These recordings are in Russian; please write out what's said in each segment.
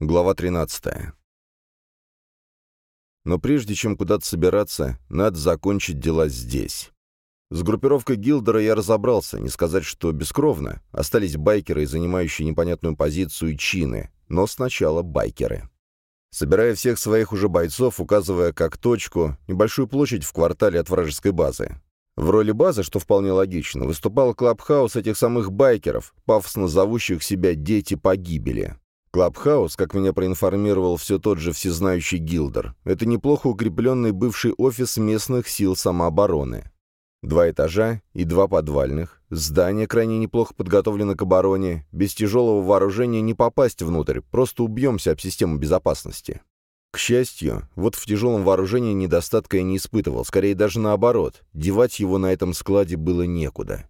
Глава 13. Но прежде чем куда-то собираться, надо закончить дела здесь. С группировкой Гилдера я разобрался, не сказать, что бескровно. Остались байкеры, занимающие непонятную позицию чины, но сначала байкеры. Собирая всех своих уже бойцов, указывая как точку небольшую площадь в квартале от вражеской базы. В роли базы, что вполне логично, выступал клабхаус этих самых байкеров, пафосно зовущих себя «дети погибели». Клабхаус, как меня проинформировал все тот же всезнающий Гилдер, это неплохо укрепленный бывший офис местных сил самообороны. Два этажа и два подвальных. Здание крайне неплохо подготовлено к обороне. Без тяжелого вооружения не попасть внутрь, просто убьемся об систему безопасности. К счастью, вот в тяжелом вооружении недостатка я не испытывал, скорее даже наоборот, девать его на этом складе было некуда.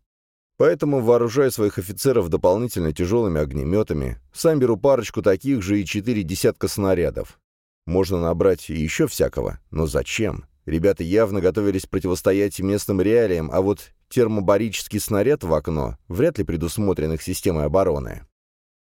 Поэтому вооружаю своих офицеров дополнительно тяжелыми огнеметами, сам беру парочку таких же и четыре десятка снарядов. Можно набрать еще всякого, но зачем? Ребята явно готовились противостоять местным реалиям, а вот термобарический снаряд в окно вряд ли предусмотрен их системой обороны.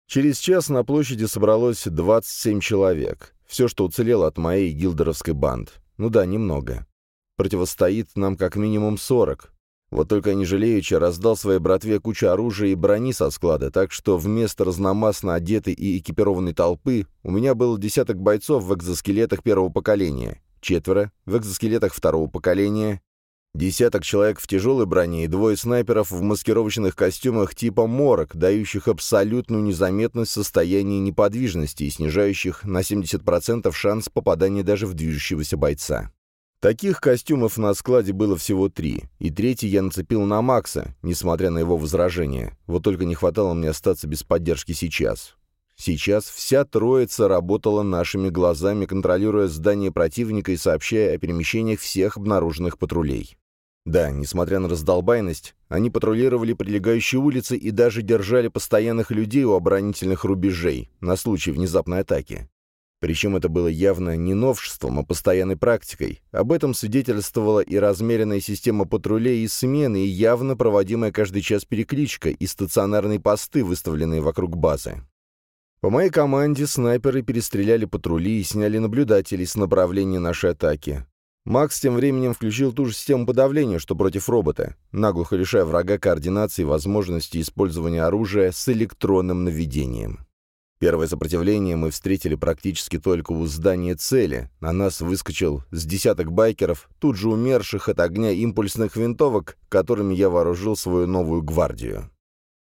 Через час на площади собралось 27 человек. Все, что уцелело от моей гилдеровской банд. Ну да, немного. Противостоит нам как минимум 40, вот только не жалеючи раздал своей братве кучу оружия и брони со склада, так что вместо разномастно одетой и экипированной толпы у меня был десяток бойцов в экзоскелетах первого поколения, четверо в экзоскелетах второго поколения, десяток человек в тяжелой броне и двое снайперов в маскировочных костюмах типа морок, дающих абсолютную незаметность состояния неподвижности и снижающих на 70% шанс попадания даже в движущегося бойца. Таких костюмов на складе было всего три, и третий я нацепил на Макса, несмотря на его возражения. Вот только не хватало мне остаться без поддержки сейчас. Сейчас вся троица работала нашими глазами, контролируя здание противника и сообщая о перемещениях всех обнаруженных патрулей. Да, несмотря на раздолбайность, они патрулировали прилегающие улицы и даже держали постоянных людей у оборонительных рубежей на случай внезапной атаки. Причем это было явно не новшеством, а постоянной практикой. Об этом свидетельствовала и размеренная система патрулей и смены, и явно проводимая каждый час перекличка, и стационарные посты, выставленные вокруг базы. По моей команде снайперы перестреляли патрули и сняли наблюдателей с направления нашей атаки. Макс тем временем включил ту же систему подавления, что против робота, наглухо лишая врага координации и возможности использования оружия с электронным наведением. Первое сопротивление мы встретили практически только у здания цели. На нас выскочил с десяток байкеров, тут же умерших от огня импульсных винтовок, которыми я вооружил свою новую гвардию.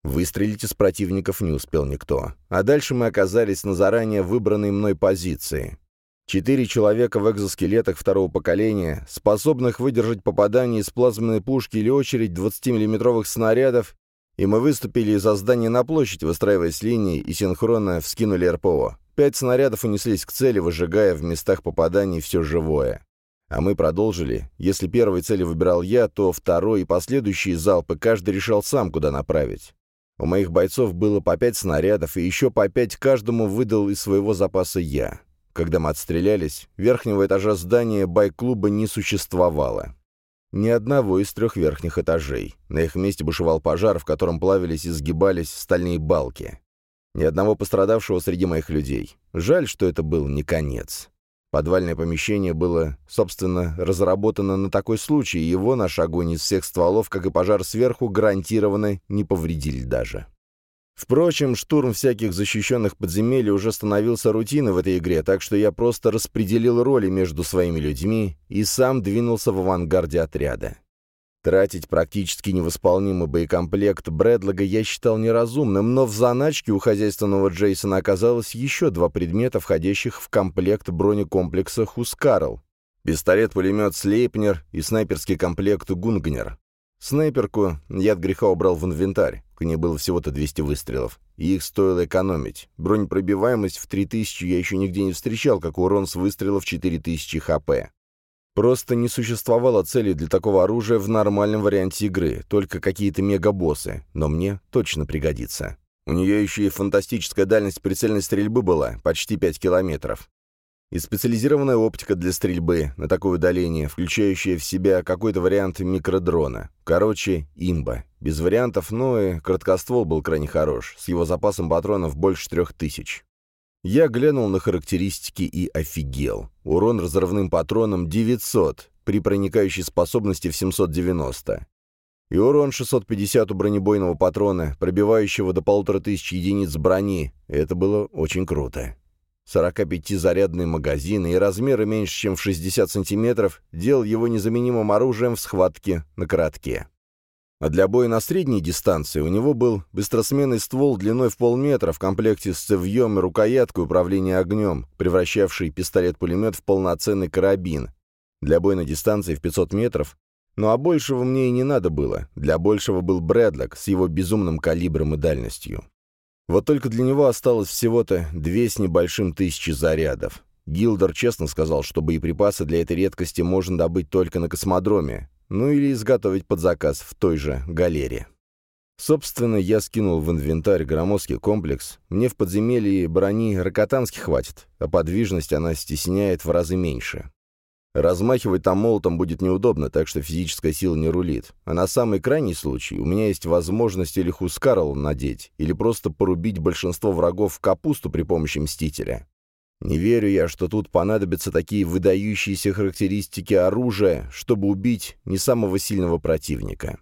Выстрелить из противников не успел никто. А дальше мы оказались на заранее выбранной мной позиции. Четыре человека в экзоскелетах второго поколения, способных выдержать попадание из плазменной пушки или очередь 20-миллиметровых снарядов, и мы выступили из-за здания на площадь, выстраиваясь линией, и синхронно вскинули РПО. Пять снарядов унеслись к цели, выжигая в местах попаданий все живое. А мы продолжили. Если первой цели выбирал я, то второй и последующие залпы каждый решал сам, куда направить. У моих бойцов было по пять снарядов, и еще по пять каждому выдал из своего запаса я. Когда мы отстрелялись, верхнего этажа здания байк-клуба не существовало ни одного из трех верхних этажей. На их месте бушевал пожар, в котором плавились и сгибались стальные балки. Ни одного пострадавшего среди моих людей. Жаль, что это был не конец. Подвальное помещение было, собственно, разработано на такой случай, и его наш огонь из всех стволов, как и пожар сверху, гарантированно не повредили даже. Впрочем, штурм всяких защищенных подземелий уже становился рутиной в этой игре, так что я просто распределил роли между своими людьми и сам двинулся в авангарде отряда. Тратить практически невосполнимый боекомплект Брэдлога я считал неразумным, но в заначке у хозяйственного Джейсона оказалось еще два предмета, входящих в комплект бронекомплекса Хускарл. Пистолет-пулемет Слейпнер и снайперский комплект Гунгнер. Снайперку я от греха убрал в инвентарь, к ней было всего-то 200 выстрелов, и их стоило экономить. Бронепробиваемость в 3000 я еще нигде не встречал, как урон с выстрелов 4000 хп. Просто не существовало цели для такого оружия в нормальном варианте игры, только какие-то мегабоссы, но мне точно пригодится. У нее еще и фантастическая дальность прицельной стрельбы была, почти 5 километров и специализированная оптика для стрельбы на такое удаление, включающая в себя какой-то вариант микродрона. Короче, имба. Без вариантов, но и краткоствол был крайне хорош, с его запасом патронов больше трех тысяч. Я глянул на характеристики и офигел. Урон разрывным патроном 900, при проникающей способности в 790. И урон 650 у бронебойного патрона, пробивающего до полутора тысяч единиц брони. Это было очень круто. 45-зарядный магазин и размеры меньше, чем в 60 сантиметров, делал его незаменимым оружием в схватке на коротке. А для боя на средней дистанции у него был быстросменный ствол длиной в полметра в комплекте с цевьем и рукояткой управления огнем, превращавший пистолет-пулемет в полноценный карабин. Для боя на дистанции в 500 метров ну а большего мне и не надо было. Для большего был Брэдлок с его безумным калибром и дальностью. Вот только для него осталось всего-то две с небольшим тысячи зарядов. Гилдер честно сказал, что боеприпасы для этой редкости можно добыть только на космодроме, ну или изготовить под заказ в той же галере. Собственно, я скинул в инвентарь громоздкий комплекс. Мне в подземелье брони ракотански хватит, а подвижность она стесняет в разы меньше. Размахивать там молотом будет неудобно, так что физическая сила не рулит. А на самый крайний случай у меня есть возможность или Хускарл надеть, или просто порубить большинство врагов в капусту при помощи Мстителя. Не верю я, что тут понадобятся такие выдающиеся характеристики оружия, чтобы убить не самого сильного противника.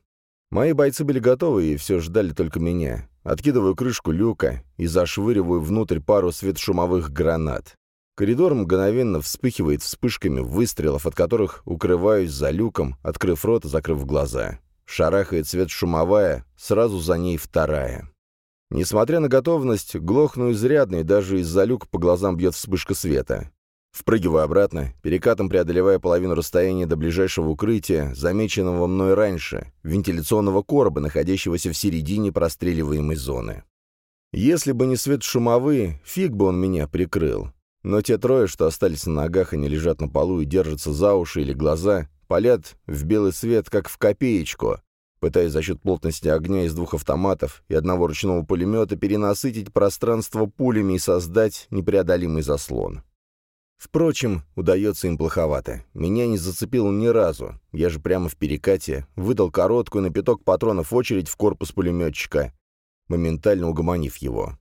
Мои бойцы были готовы и все ждали только меня. Откидываю крышку люка и зашвыриваю внутрь пару светошумовых гранат. Коридор мгновенно вспыхивает вспышками выстрелов, от которых укрываюсь за люком, открыв рот и закрыв глаза. Шарахает свет шумовая, сразу за ней вторая. Несмотря на готовность, глохну изрядно, и даже из-за люка по глазам бьет вспышка света. Впрыгиваю обратно, перекатом преодолевая половину расстояния до ближайшего укрытия, замеченного мной раньше, вентиляционного короба, находящегося в середине простреливаемой зоны. Если бы не свет шумовые, фиг бы он меня прикрыл. Но те трое, что остались на ногах и не лежат на полу и держатся за уши или глаза, палят в белый свет, как в копеечку, пытаясь за счет плотности огня из двух автоматов и одного ручного пулемета перенасытить пространство пулями и создать непреодолимый заслон. Впрочем, удается им плоховато. Меня не зацепило ни разу. Я же прямо в перекате выдал короткую на пяток патронов очередь в корпус пулеметчика, моментально угомонив его.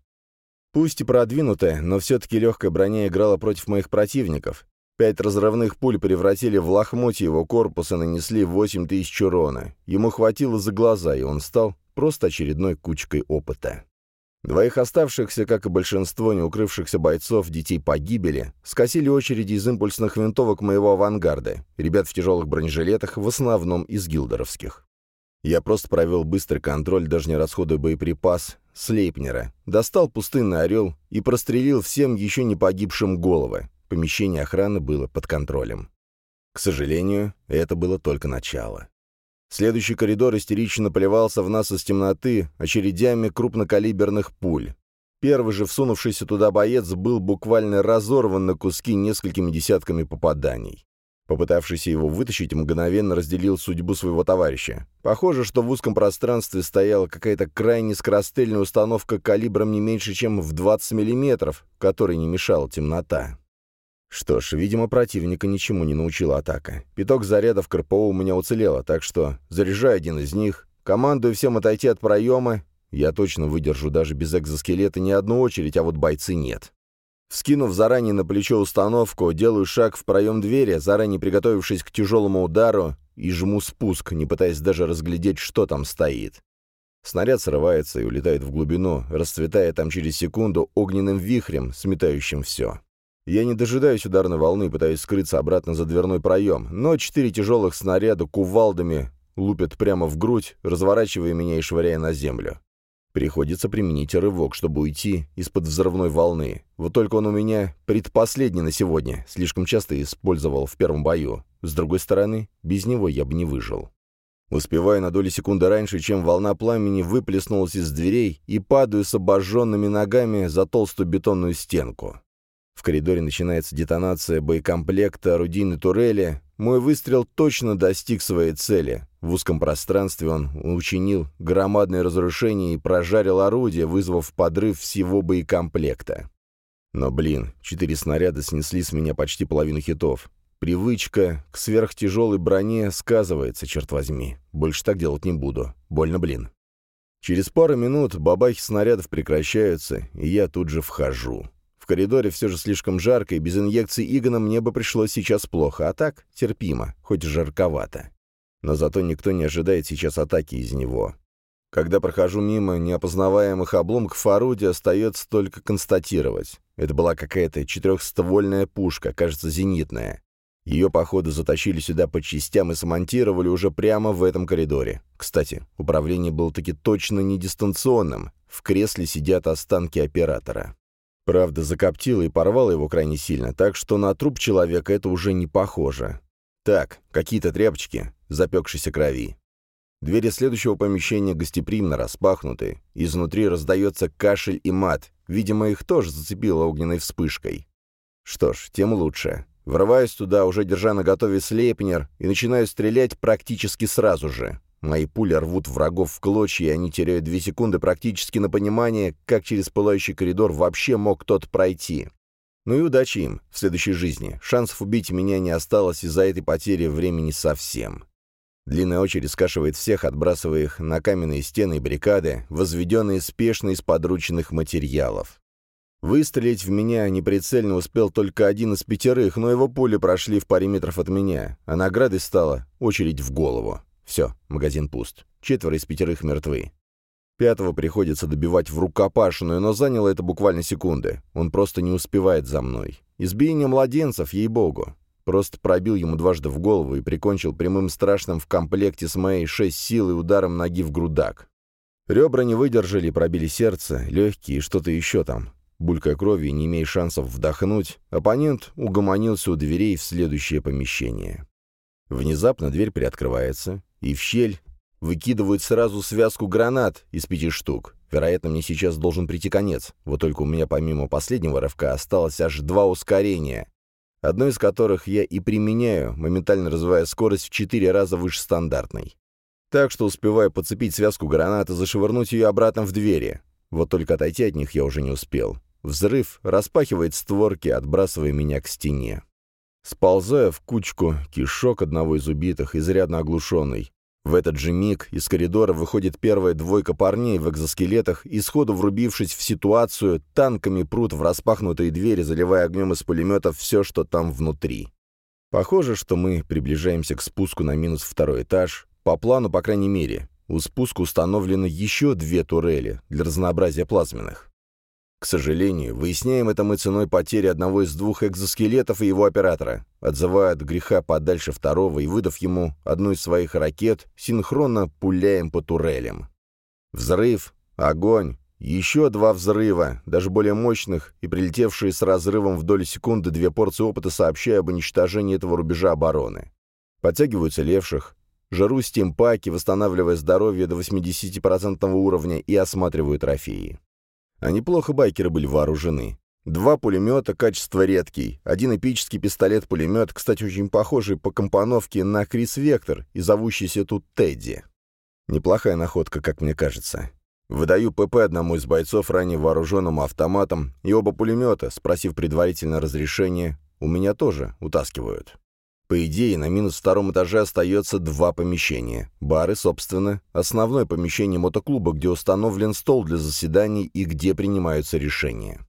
Пусть и продвинутая, но все-таки легкая броня играла против моих противников, Пять разрывных пуль превратили в лохмотье его корпус и нанесли 8 тысяч урона. Ему хватило за глаза, и он стал просто очередной кучкой опыта. Двоих оставшихся, как и большинство неукрывшихся бойцов, детей погибели, скосили очереди из импульсных винтовок моего авангарда, ребят в тяжелых бронежилетах, в основном из гилдеровских. Я просто провел быстрый контроль, даже не расходуя боеприпас, Слейпнера, достал пустынный орел и прострелил всем еще не погибшим головы, Помещение охраны было под контролем. К сожалению, это было только начало. Следующий коридор истерично поливался в нас из темноты очередями крупнокалиберных пуль. Первый же всунувшийся туда боец был буквально разорван на куски несколькими десятками попаданий. Попытавшийся его вытащить, мгновенно разделил судьбу своего товарища. Похоже, что в узком пространстве стояла какая-то крайне скорострельная установка калибром не меньше, чем в 20 мм, которой не мешала темнота. Что ж, видимо, противника ничему не научила атака. Пяток зарядов КРПО у меня уцелело, так что заряжаю один из них, командую всем отойти от проема. Я точно выдержу даже без экзоскелета не одну очередь, а вот бойцы нет. Вскинув заранее на плечо установку, делаю шаг в проем двери, заранее приготовившись к тяжелому удару, и жму спуск, не пытаясь даже разглядеть, что там стоит. Снаряд срывается и улетает в глубину, расцветая там через секунду огненным вихрем, сметающим все. Я не дожидаюсь ударной волны, пытаюсь скрыться обратно за дверной проем, но четыре тяжелых снаряда кувалдами лупят прямо в грудь, разворачивая меня и швыряя на землю. Приходится применить рывок, чтобы уйти из-под взрывной волны. Вот только он у меня предпоследний на сегодня, слишком часто использовал в первом бою. С другой стороны, без него я бы не выжил. Успеваю на доли секунды раньше, чем волна пламени выплеснулась из дверей и падаю с обожженными ногами за толстую бетонную стенку. В коридоре начинается детонация боекомплекта орудийной турели. Мой выстрел точно достиг своей цели. В узком пространстве он учинил громадное разрушение и прожарил орудие, вызвав подрыв всего боекомплекта. Но, блин, четыре снаряда снесли с меня почти половину хитов. Привычка к сверхтяжелой броне сказывается, черт возьми. Больше так делать не буду. Больно, блин. Через пару минут бабахи снарядов прекращаются, и я тут же вхожу. В коридоре все же слишком жарко, и без инъекций Игона мне бы пришлось сейчас плохо, а так терпимо, хоть жарковато. Но зато никто не ожидает сейчас атаки из него. Когда прохожу мимо неопознаваемых обломков орудия, остается только констатировать. Это была какая-то четырехствольная пушка, кажется, зенитная. Ее, походу, затащили сюда по частям и смонтировали уже прямо в этом коридоре. Кстати, управление было таки точно не дистанционным. В кресле сидят останки оператора. Правда, закоптило и порвало его крайне сильно, так что на труп человека это уже не похоже. Так, какие-то тряпочки, запекшейся крови. Двери следующего помещения гостеприимно распахнуты. Изнутри раздается кашель и мат. Видимо, их тоже зацепило огненной вспышкой. Что ж, тем лучше. Врываюсь туда, уже держа на готове слепнер, и начинаю стрелять практически сразу же. Мои пули рвут врагов в клочья, и они теряют две секунды практически на понимание, как через пылающий коридор вообще мог тот пройти. Ну и удачи им в следующей жизни. Шансов убить меня не осталось из-за этой потери времени совсем. Длинная очередь скашивает всех, отбрасывая их на каменные стены и баррикады, возведенные спешно из подручных материалов. Выстрелить в меня неприцельно успел только один из пятерых, но его пули прошли в паре метров от меня, а наградой стала очередь в голову. Все, магазин пуст. Четверо из пятерых мертвы. Пятого приходится добивать в рукопашную, но заняло это буквально секунды. Он просто не успевает за мной. Избиение младенцев, ей-богу. Просто пробил ему дважды в голову и прикончил прямым страшным в комплекте с моей шесть сил и ударом ноги в грудак. Ребра не выдержали, пробили сердце, легкие и что-то еще там. Булькая кровью, не имея шансов вдохнуть, оппонент угомонился у дверей в следующее помещение. Внезапно дверь приоткрывается, и в щель выкидывают сразу связку гранат из пяти штук. Вероятно, мне сейчас должен прийти конец. Вот только у меня помимо последнего рывка осталось аж два ускорения, одно из которых я и применяю, моментально развивая скорость в четыре раза выше стандартной. Так что успеваю подцепить связку гранат и зашвырнуть ее обратно в двери. Вот только отойти от них я уже не успел. Взрыв распахивает створки, отбрасывая меня к стене. Сползая в кучку кишок одного из убитых, изрядно оглушенный. В этот же миг из коридора выходит первая двойка парней в экзоскелетах и, сходу врубившись в ситуацию, танками прут в распахнутые двери, заливая огнем из пулеметов все, что там внутри. Похоже, что мы приближаемся к спуску на минус второй этаж. По плану, по крайней мере. У спуска установлены еще две турели для разнообразия плазменных. К сожалению, выясняем это мы ценой потери одного из двух экзоскелетов и его оператора, отзывая от греха подальше второго и выдав ему одну из своих ракет, синхронно пуляем по турелям. Взрыв, огонь, еще два взрыва, даже более мощных, и прилетевшие с разрывом в доли секунды две порции опыта сообщая об уничтожении этого рубежа обороны. Подтягиваются левших, жару стимпаки, восстанавливая здоровье до 80% уровня и осматривают трофеи. А неплохо байкеры были вооружены. Два пулемета, качество редкий. Один эпический пистолет-пулемет, кстати, очень похожий по компоновке на Крис Вектор и зовущийся тут Тедди. Неплохая находка, как мне кажется. Выдаю ПП одному из бойцов, ранее вооруженному автоматом, и оба пулемета, спросив предварительно разрешение, у меня тоже утаскивают. По идее, на минус втором этаже остается два помещения. Бары, собственно, основное помещение мотоклуба, где установлен стол для заседаний и где принимаются решения.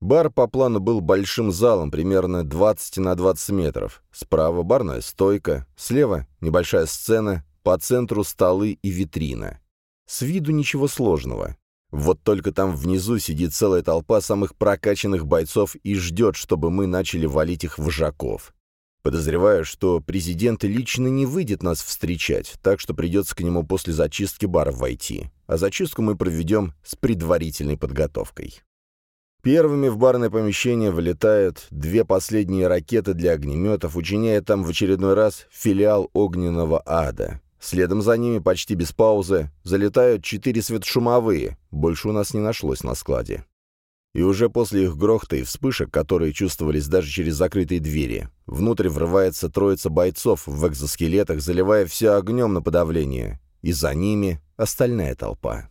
Бар по плану был большим залом, примерно 20 на 20 метров. Справа барная стойка, слева небольшая сцена, по центру столы и витрина. С виду ничего сложного. Вот только там внизу сидит целая толпа самых прокачанных бойцов и ждет, чтобы мы начали валить их вожаков. Подозреваю, что президент лично не выйдет нас встречать, так что придется к нему после зачистки баров войти. А зачистку мы проведем с предварительной подготовкой. Первыми в барное помещение вылетают две последние ракеты для огнеметов, учиняя там в очередной раз филиал огненного ада. Следом за ними, почти без паузы, залетают четыре светошумовые, больше у нас не нашлось на складе. И уже после их грохта и вспышек, которые чувствовались даже через закрытые двери, внутрь врывается троица бойцов в экзоскелетах, заливая все огнем на подавление, и за ними остальная толпа.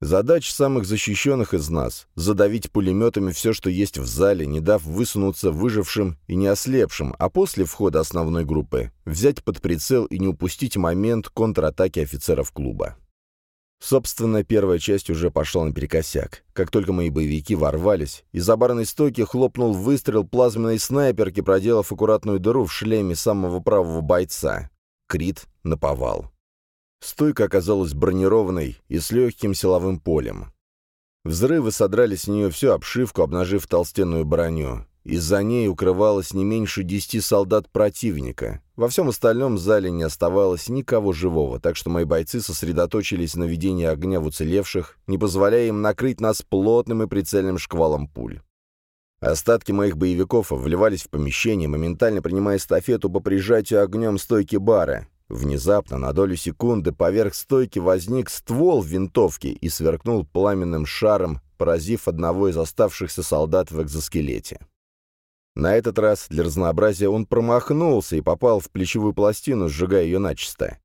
Задача самых защищенных из нас — задавить пулеметами все, что есть в зале, не дав высунуться выжившим и не ослепшим, а после входа основной группы взять под прицел и не упустить момент контратаки офицеров клуба. Собственно, первая часть уже пошла наперекосяк. Как только мои боевики ворвались, из-за барной стойки хлопнул выстрел плазменной снайперки, проделав аккуратную дыру в шлеме самого правого бойца. Крит наповал. Стойка оказалась бронированной и с легким силовым полем. Взрывы содрали с нее всю обшивку, обнажив толстенную броню. Из-за ней укрывалось не меньше десяти солдат противника. Во всем остальном зале не оставалось никого живого, так что мои бойцы сосредоточились на ведении огня в уцелевших, не позволяя им накрыть нас плотным и прицельным шквалом пуль. Остатки моих боевиков вливались в помещение, моментально принимая эстафету по прижатию огнем стойки бара. Внезапно, на долю секунды, поверх стойки возник ствол винтовки и сверкнул пламенным шаром, поразив одного из оставшихся солдат в экзоскелете. На этот раз, для разнообразия, он промахнулся и попал в плечевую пластину, сжигая ее начисто.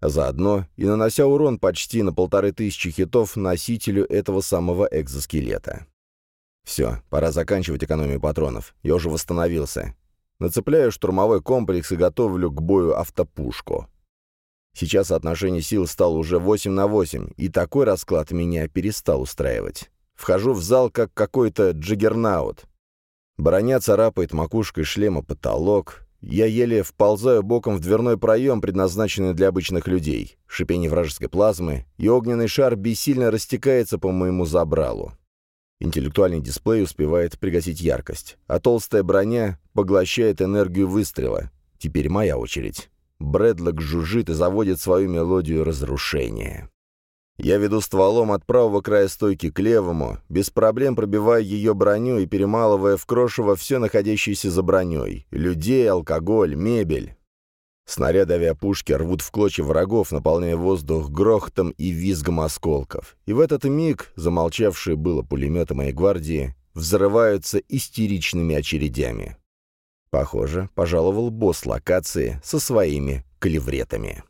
Заодно и нанося урон почти на полторы тысячи хитов носителю этого самого экзоскелета. Все, пора заканчивать экономию патронов. Я уже восстановился. Нацепляю штурмовой комплекс и готовлю к бою автопушку. Сейчас соотношение сил стало уже 8 на 8, и такой расклад меня перестал устраивать. Вхожу в зал как какой-то джиггернаут. Броня царапает макушкой шлема потолок. Я еле вползаю боком в дверной проем, предназначенный для обычных людей. Шипение вражеской плазмы, и огненный шар бессильно растекается по моему забралу. Интеллектуальный дисплей успевает пригасить яркость, а толстая броня поглощает энергию выстрела. Теперь моя очередь. Брэдлок жужжит и заводит свою мелодию разрушения. Я веду стволом от правого края стойки к левому, без проблем пробивая ее броню и перемалывая в крошево все находящееся за броней — людей, алкоголь, мебель. Снаряды авиапушки рвут в клочья врагов, наполняя воздух грохотом и визгом осколков. И в этот миг, замолчавшие было пулеметы моей гвардии, взрываются истеричными очередями. Похоже, пожаловал босс локации со своими калевретами.